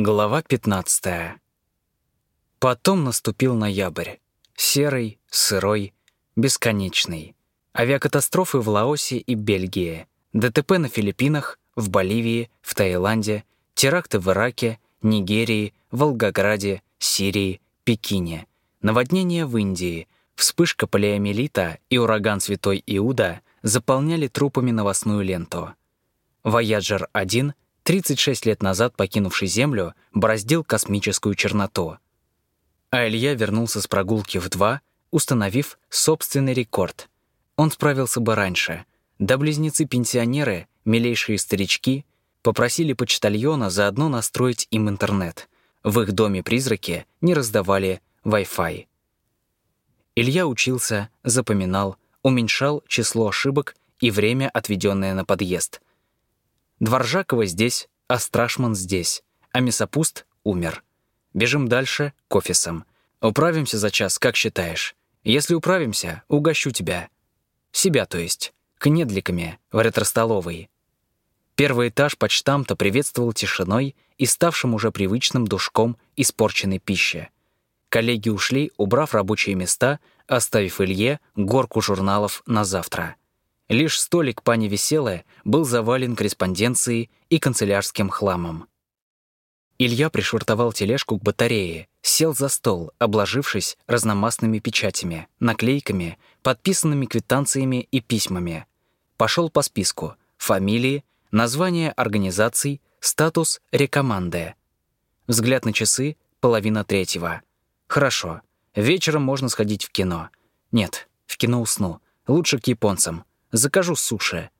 Глава 15. Потом наступил ноябрь. Серый, сырой, бесконечный. Авиакатастрофы в Лаосе и Бельгии. ДТП на Филиппинах, в Боливии, в Таиланде. Теракты в Ираке, Нигерии, Волгограде, Сирии, Пекине. Наводнение в Индии. Вспышка полиомиелита и ураган Святой Иуда заполняли трупами новостную ленту. «Вояджер-1», 36 лет назад покинувший Землю, бороздил космическую черноту. А Илья вернулся с прогулки в два, установив собственный рекорд. Он справился бы раньше. Да близнецы-пенсионеры, милейшие старички, попросили почтальона заодно настроить им интернет. В их доме-призраке не раздавали Wi-Fi. Илья учился, запоминал, уменьшал число ошибок и время, отведенное на подъезд. Дворжакова здесь, а Страшман здесь, а Месопуст умер. Бежим дальше к офисам. Управимся за час, как считаешь? Если управимся, угощу тебя. Себя, то есть. К недликами в ретро-столовой. Первый этаж почтамта приветствовал тишиной и ставшим уже привычным душком испорченной пищи. Коллеги ушли, убрав рабочие места, оставив Илье горку журналов на завтра. Лишь столик пани Веселая был завален корреспонденцией и канцелярским хламом. Илья пришвартовал тележку к батарее, сел за стол, обложившись разномастными печатями, наклейками, подписанными квитанциями и письмами. Пошел по списку фамилии, название организаций, статус рекоманды. Взгляд на часы — половина третьего. Хорошо. Вечером можно сходить в кино. Нет, в кино усну. Лучше к японцам. Закажу суши.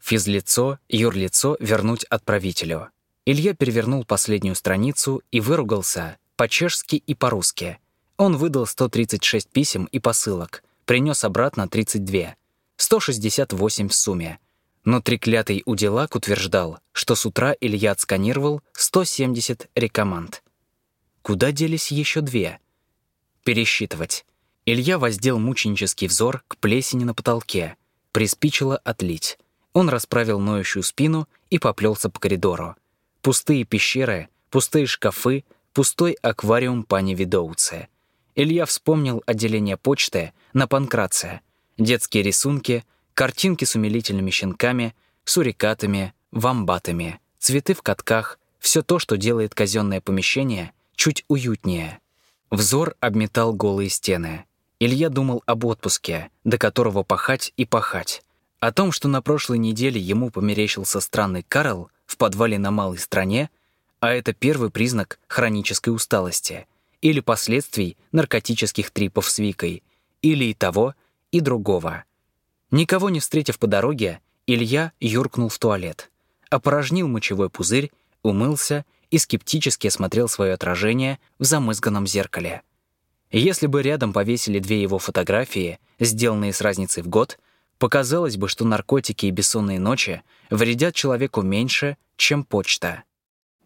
Физлицо, юрлицо вернуть отправителю. Илья перевернул последнюю страницу и выругался по-чешски и по-русски. Он выдал 136 писем и посылок, принес обратно 32. 168 в сумме. Но треклятый уделак утверждал, что с утра Илья отсканировал 170 рекоманд. Куда делись еще две? Пересчитывать. Илья воздел мученический взор к плесени на потолке. Приспичило отлить. Он расправил ноющую спину и поплелся по коридору. Пустые пещеры, пустые шкафы, пустой аквариум пани Видоуце. Илья вспомнил отделение почты на Панкрация. Детские рисунки, картинки с умилительными щенками, сурикатами, вамбатами, цветы в катках, все то, что делает казенное помещение — чуть уютнее. Взор обметал голые стены. Илья думал об отпуске, до которого пахать и пахать. О том, что на прошлой неделе ему померещился странный Карл в подвале на малой стране, а это первый признак хронической усталости или последствий наркотических трипов с Викой, или и того, и другого. Никого не встретив по дороге, Илья юркнул в туалет, опорожнил мочевой пузырь, умылся и скептически осмотрел свое отражение в замызганном зеркале. Если бы рядом повесили две его фотографии, сделанные с разницей в год, показалось бы, что наркотики и бессонные ночи вредят человеку меньше, чем почта.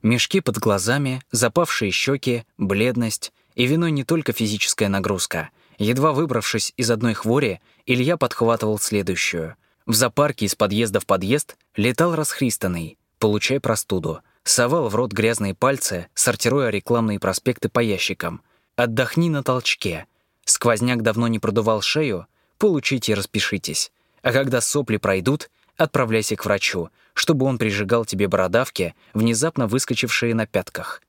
Мешки под глазами, запавшие щеки, бледность и виной не только физическая нагрузка. Едва выбравшись из одной хвори, Илья подхватывал следующую. В зоопарке из подъезда в подъезд летал расхристанный, получай простуду, совал в рот грязные пальцы, сортируя рекламные проспекты по ящикам. «Отдохни на толчке». Сквозняк давно не продувал шею, получите и распишитесь. А когда сопли пройдут, отправляйся к врачу, чтобы он прижигал тебе бородавки, внезапно выскочившие на пятках.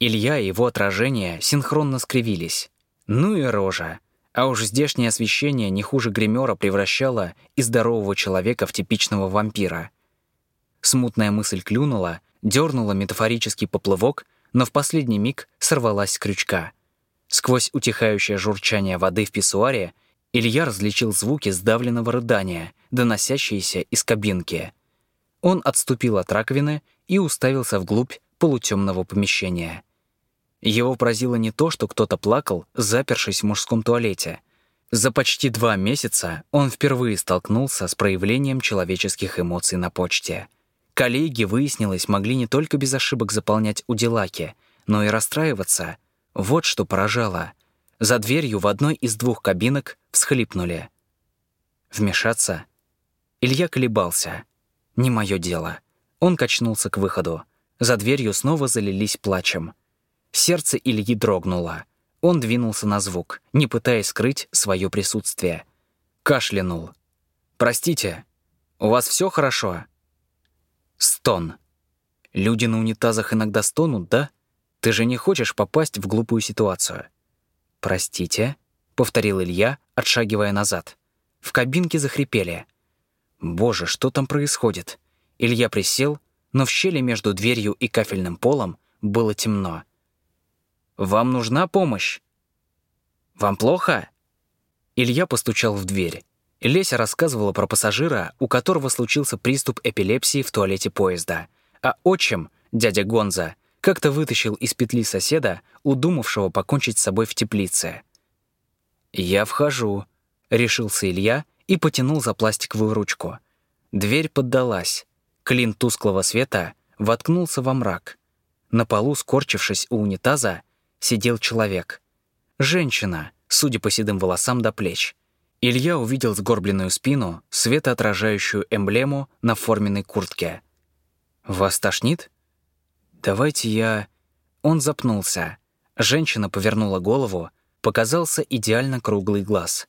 Илья и его отражение синхронно скривились. Ну и рожа. А уж здешнее освещение не хуже гримера превращало и здорового человека в типичного вампира. Смутная мысль клюнула, дернула метафорический поплывок, но в последний миг сорвалась с крючка. Сквозь утихающее журчание воды в писсуаре Илья различил звуки сдавленного рыдания, доносящиеся из кабинки. Он отступил от раковины и уставился вглубь полутемного помещения. Его поразило не то, что кто-то плакал, запершись в мужском туалете. За почти два месяца он впервые столкнулся с проявлением человеческих эмоций на почте — Коллеги, выяснилось, могли не только без ошибок заполнять уделаки, но и расстраиваться. Вот что поражало. За дверью в одной из двух кабинок всхлипнули. Вмешаться? Илья колебался. Не мое дело. Он качнулся к выходу. За дверью снова залились плачем. Сердце Ильи дрогнуло. Он двинулся на звук, не пытаясь скрыть свое присутствие. Кашлянул. «Простите, у вас все хорошо?» Стон. Люди на унитазах иногда стонут, да? Ты же не хочешь попасть в глупую ситуацию. «Простите», — повторил Илья, отшагивая назад. В кабинке захрипели. «Боже, что там происходит?» Илья присел, но в щели между дверью и кафельным полом было темно. «Вам нужна помощь?» «Вам плохо?» Илья постучал в дверь. Леся рассказывала про пассажира, у которого случился приступ эпилепсии в туалете поезда. А отчим, дядя Гонза, как-то вытащил из петли соседа, удумавшего покончить с собой в теплице. «Я вхожу», — решился Илья и потянул за пластиковую ручку. Дверь поддалась. Клин тусклого света воткнулся во мрак. На полу, скорчившись у унитаза, сидел человек. Женщина, судя по седым волосам до плеч. Илья увидел сгорбленную спину, светоотражающую эмблему на форменной куртке. «Вас тошнит?» «Давайте я...» Он запнулся. Женщина повернула голову, показался идеально круглый глаз.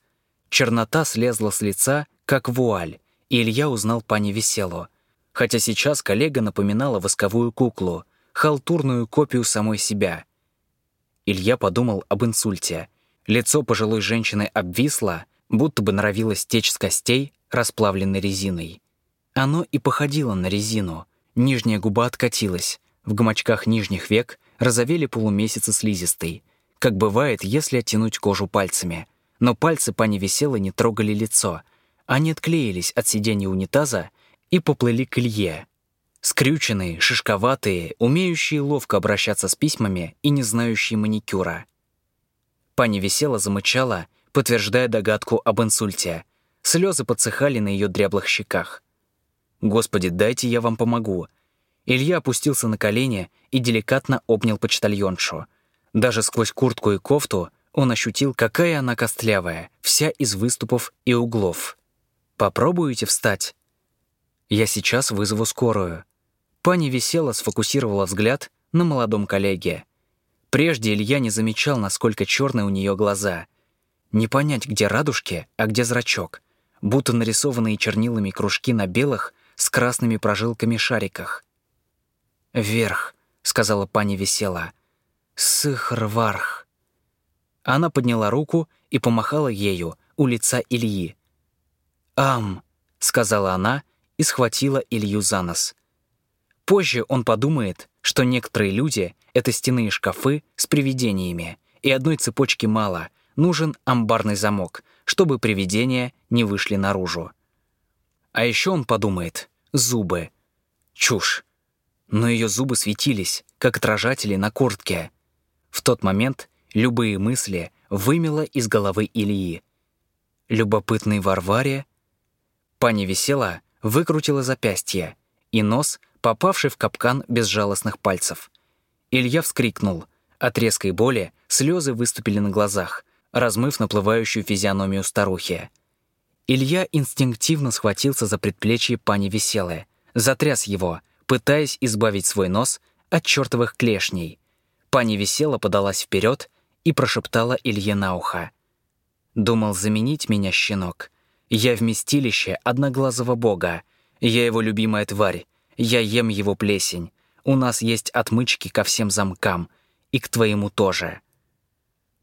Чернота слезла с лица, как вуаль, и Илья узнал пани Веселу. Хотя сейчас коллега напоминала восковую куклу, халтурную копию самой себя. Илья подумал об инсульте. Лицо пожилой женщины обвисло, будто бы норовилось течь с костей, расплавленной резиной. Оно и походило на резину. Нижняя губа откатилась. В гомочках нижних век розовели полумесяцы слизистой, как бывает, если оттянуть кожу пальцами. Но пальцы пани Веселой не трогали лицо. Они отклеились от сиденья унитаза и поплыли к Илье. Скрюченные, шишковатые, умеющие ловко обращаться с письмами и не знающие маникюра. Пани Весела замычала, подтверждая догадку об инсульте. Слезы подсыхали на ее дряблых щеках. «Господи, дайте я вам помогу». Илья опустился на колени и деликатно обнял почтальоншу. Даже сквозь куртку и кофту он ощутил, какая она костлявая, вся из выступов и углов. «Попробуете встать?» «Я сейчас вызову скорую». Пани висела, сфокусировала взгляд на молодом коллеге. Прежде Илья не замечал, насколько черные у нее глаза. Не понять, где радужки, а где зрачок. Будто нарисованные чернилами кружки на белых с красными прожилками шариках. «Вверх», — сказала пани весела. «Сыхрварх». Она подняла руку и помахала ею у лица Ильи. «Ам», — сказала она и схватила Илью за нос. Позже он подумает, что некоторые люди — это стены и шкафы с привидениями, и одной цепочки мало, нужен амбарный замок, чтобы привидения не вышли наружу. А еще он подумает — зубы. Чушь. Но ее зубы светились, как отражатели на куртке. В тот момент любые мысли вымело из головы Ильи. Любопытный Варваре... Пани висела, выкрутила запястье, и нос, попавший в капкан безжалостных пальцев. Илья вскрикнул. От резкой боли слезы выступили на глазах, размыв наплывающую физиономию старухи. Илья инстинктивно схватился за предплечье пани Веселой, затряс его, пытаясь избавить свой нос от чертовых клешней. Пани Весела подалась вперед и прошептала Илье на ухо. «Думал заменить меня, щенок. Я вместилище одноглазого бога. Я его любимая тварь. Я ем его плесень. У нас есть отмычки ко всем замкам. И к твоему тоже».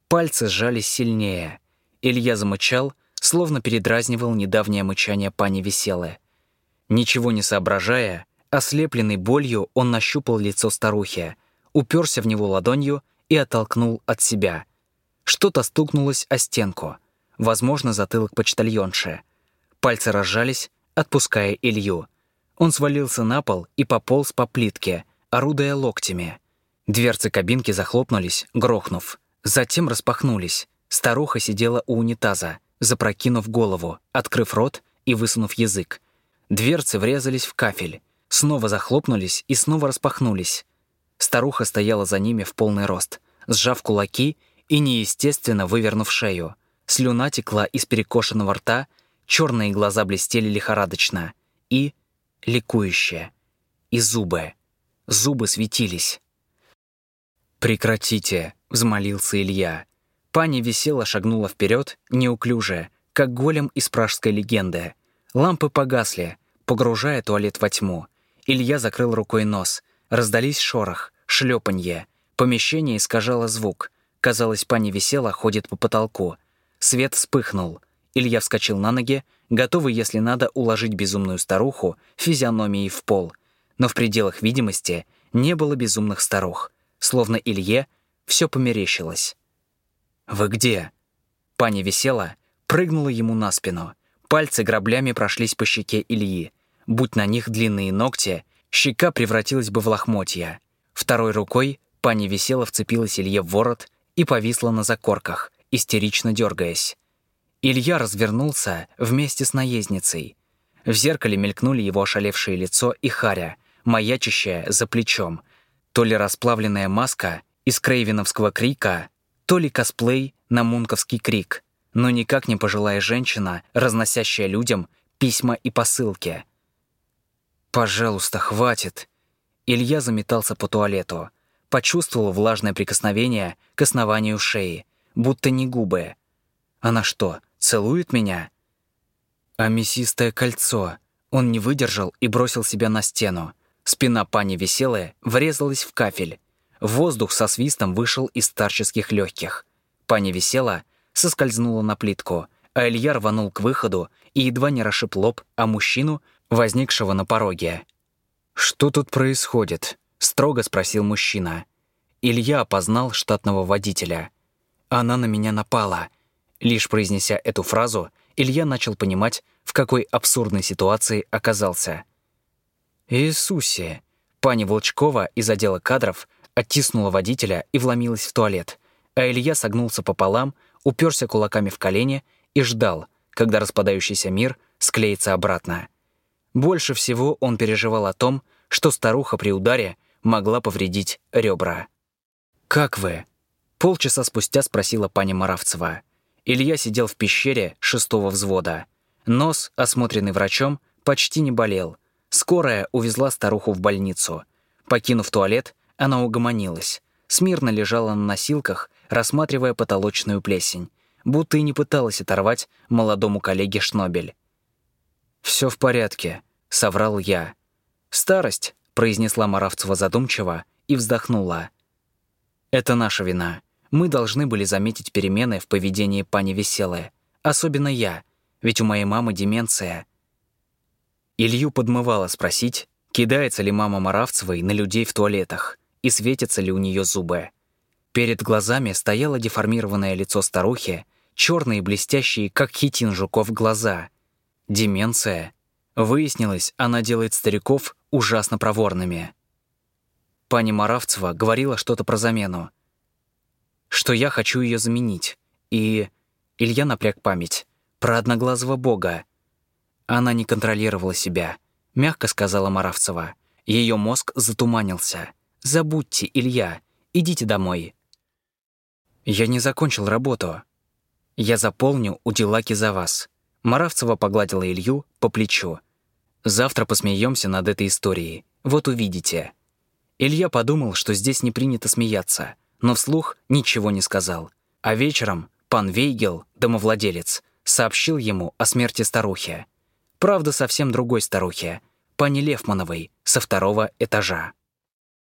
Пальцы сжались сильнее. Илья замычал, словно передразнивал недавнее мычание пани Веселы. Ничего не соображая, ослепленный болью, он нащупал лицо старухи, уперся в него ладонью и оттолкнул от себя. Что-то стукнулось о стенку. Возможно, затылок почтальонши. Пальцы разжались, отпуская Илью. Он свалился на пол и пополз по плитке, орудуя локтями. Дверцы кабинки захлопнулись, грохнув. Затем распахнулись. Старуха сидела у унитаза, запрокинув голову, открыв рот и высунув язык. Дверцы врезались в кафель, снова захлопнулись и снова распахнулись. Старуха стояла за ними в полный рост, сжав кулаки и неестественно вывернув шею. Слюна текла из перекошенного рта, черные глаза блестели лихорадочно. И ликующие. И зубы. зубы светились. «Прекратите!» — взмолился Илья. Пани висела, шагнула вперед, неуклюже, как голем из пражской легенды. Лампы погасли, погружая туалет во тьму. Илья закрыл рукой нос. Раздались шорох, шлепанье. Помещение искажало звук. Казалось, пани висела, ходит по потолку. Свет вспыхнул. Илья вскочил на ноги, готовый, если надо, уложить безумную старуху физиономией в пол. Но в пределах видимости не было безумных старух. Словно Илье все померещилось. «Вы где?» Паня висела, прыгнула ему на спину. Пальцы граблями прошлись по щеке Ильи. Будь на них длинные ногти, щека превратилась бы в лохмотья. Второй рукой пани висела, вцепилась Илье в ворот и повисла на закорках, истерично дергаясь. Илья развернулся вместе с наездницей. В зеркале мелькнули его ошалевшее лицо и харя, маячащая за плечом. То ли расплавленная маска из крейвеновского крика, то ли косплей на мунковский крик, но никак не пожилая женщина, разносящая людям письма и посылки. «Пожалуйста, хватит!» Илья заметался по туалету. Почувствовал влажное прикосновение к основанию шеи, будто не губы. Она что, целует меня? А мясистое кольцо. Он не выдержал и бросил себя на стену. Спина пани веселая врезалась в кафель. Воздух со свистом вышел из старческих легких. Пани висела, соскользнула на плитку, а Илья рванул к выходу и едва не расшиб лоб, а мужчину — возникшего на пороге. «Что тут происходит?» — строго спросил мужчина. Илья опознал штатного водителя. «Она на меня напала». Лишь произнеся эту фразу, Илья начал понимать, в какой абсурдной ситуации оказался. «Иисусе!» Пани Волчкова из отдела кадров оттиснула водителя и вломилась в туалет, а Илья согнулся пополам, уперся кулаками в колени и ждал, когда распадающийся мир склеится обратно. Больше всего он переживал о том, что старуха при ударе могла повредить ребра. «Как вы?» Полчаса спустя спросила пани Маравцева. Илья сидел в пещере шестого взвода. Нос, осмотренный врачом, почти не болел. Скорая увезла старуху в больницу. Покинув туалет, она угомонилась. Смирно лежала на носилках, рассматривая потолочную плесень, будто и не пыталась оторвать молодому коллеге Шнобель. «Все в порядке», — соврал я. «Старость», — произнесла Маравцева задумчиво и вздохнула. «Это наша вина. Мы должны были заметить перемены в поведении пани Веселая. Особенно я, ведь у моей мамы деменция». Илью подмывало спросить, кидается ли мама Маравцевой на людей в туалетах и светятся ли у нее зубы. Перед глазами стояло деформированное лицо старухи, черные блестящие, как хитин жуков, глаза — Деменция. Выяснилось, она делает стариков ужасно проворными. Пани Маравцева говорила что-то про замену. Что я хочу ее заменить. И... Илья напряг память. Про одноглазого бога. Она не контролировала себя. Мягко сказала Маравцева. Ее мозг затуманился. «Забудьте, Илья. Идите домой». «Я не закончил работу. Я заполню уделаки за вас. Маравцева погладила Илью по плечу. «Завтра посмеемся над этой историей. Вот увидите». Илья подумал, что здесь не принято смеяться, но вслух ничего не сказал. А вечером пан Вейгел, домовладелец, сообщил ему о смерти старухи. Правда, совсем другой старухи, пани Левмановой, со второго этажа.